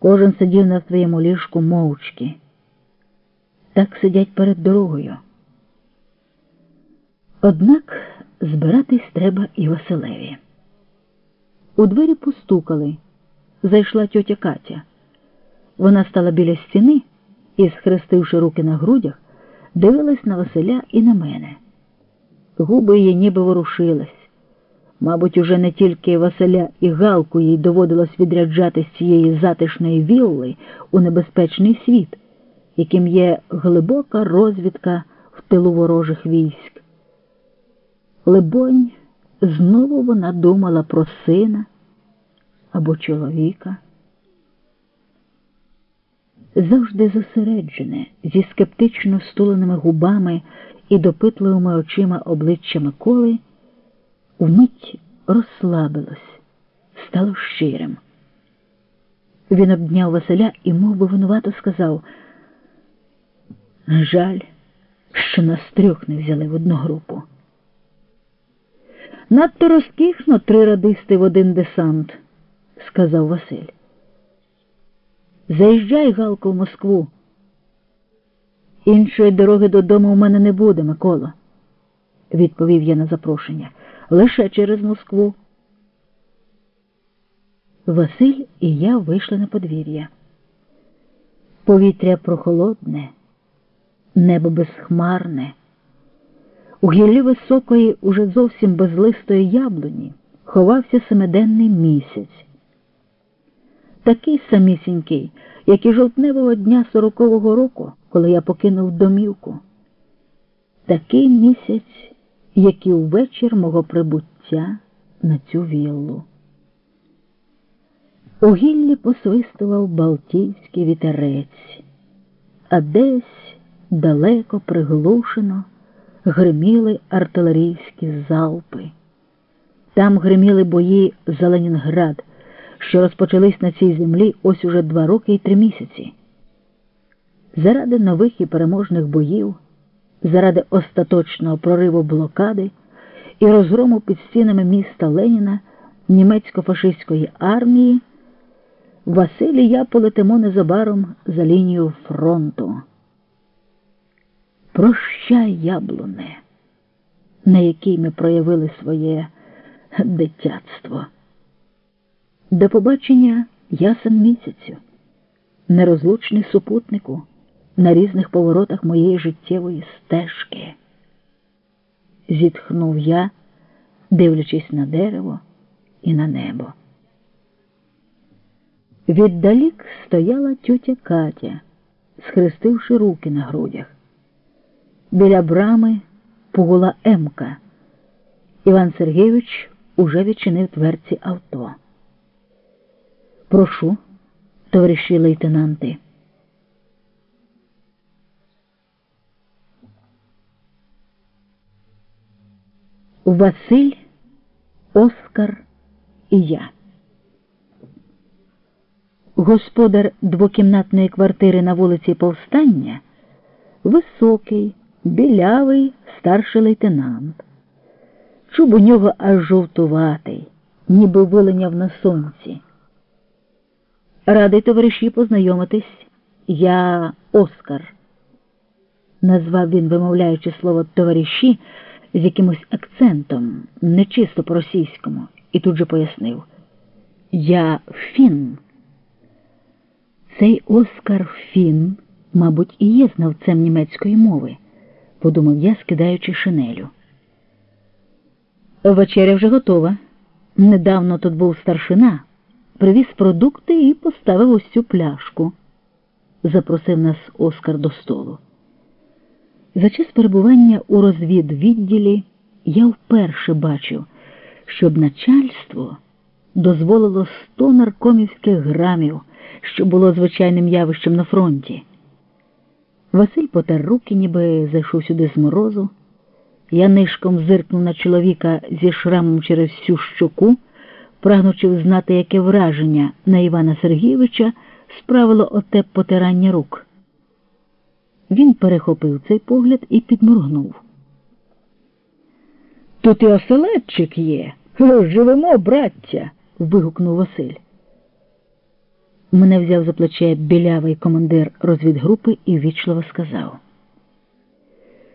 Кожен сидів на своєму ліжку мовчки. Так сидять перед дорогою. Однак збиратись треба і Василеві. У двері постукали. Зайшла тьотя Катя. Вона стала біля стіни і, схрестивши руки на грудях, дивилась на Василя і на мене. Губи її ніби ворушились. Мабуть, уже не тільки Василя і Галку їй доводилось відряджати з цієї затишної вілли у небезпечний світ, яким є глибока розвідка в тилу ворожих військ. Либонь, знову вона думала про сина або чоловіка. Завжди зосереджене, зі скептично стуленими губами і допитливими очима обличчя Миколи, вмить розслабилось, стало щирим. Він обняв Василя і мов би винувато сказав Жаль, що нас трьох не взяли в одну групу. Надто розкішно три радисти в один десант, сказав Василь. Заїжджай, Галко, в Москву. Іншої дороги додому у мене не буде, Микола, відповів я на запрошення. Лише через Москву. Василь і я вийшли на подвір'я. Повітря прохолодне, небо безхмарне. У гіллі високої, уже зовсім безлистої яблуні ховався семиденний місяць. Такий самісінький, як і жовтневого дня сорокового року, коли я покинув домівку. Такий місяць, як і увечір мого прибуття на цю віллу. У гіллі посвистував Балтійський вітерець, а десь далеко приглушено гриміли артилерійські залпи. Там гриміли бої за Ленінград, що розпочались на цій землі ось уже два роки і три місяці. Заради нових і переможних боїв, заради остаточного прориву блокади і розгрому під стінами міста Леніна німецько-фашистської армії, Василь я полетимо незабаром за лінію фронту. Прощай, яблуне, на якій ми проявили своє дитятство. До побачення ясен місяцю, нерозлучний супутнику на різних поворотах моєї життєвої стежки. Зітхнув я, дивлячись на дерево і на небо. Віддалік стояла тютя Катя, схрестивши руки на грудях. Біля брами погула Емка. Іван Сергійович уже відчинив дверці авто. Прошу, товариші лейтенанти. Василь, Оскар і я. Господар двокімнатної квартири на вулиці Повстання високий, білявий старший лейтенант. Чуб у нього аж жовтуватий, ніби виленяв на сонці. Радий товариші познайомитись, я Оскар, назвав він, вимовляючи слово товариші з якимось акцентом, не чисто по російському, і тут же пояснив Я Фін. Цей Оскар Фін, мабуть, і є знавцем німецької мови, подумав я, скидаючи шинелю. Вечеря вже готова. Недавно тут був старшина привіз продукти і поставив цю пляшку, запросив нас Оскар до столу. За час перебування у розвідвідділі я вперше бачив, щоб начальство дозволило 100 наркомівських грамів, що було звичайним явищем на фронті. Василь потер руки, ніби зайшов сюди з морозу. Я нишком зиркнув на чоловіка зі шрамом через всю щоку прагнучи взнати, яке враження на Івана Сергійовича справило оте потирання рук. Він перехопив цей погляд і підморгнув. Тут і оселедчик є. Живемо, браття. вигукнув Василь. Мене взяв за плече білявий командир розвідгрупи і ввічливо сказав.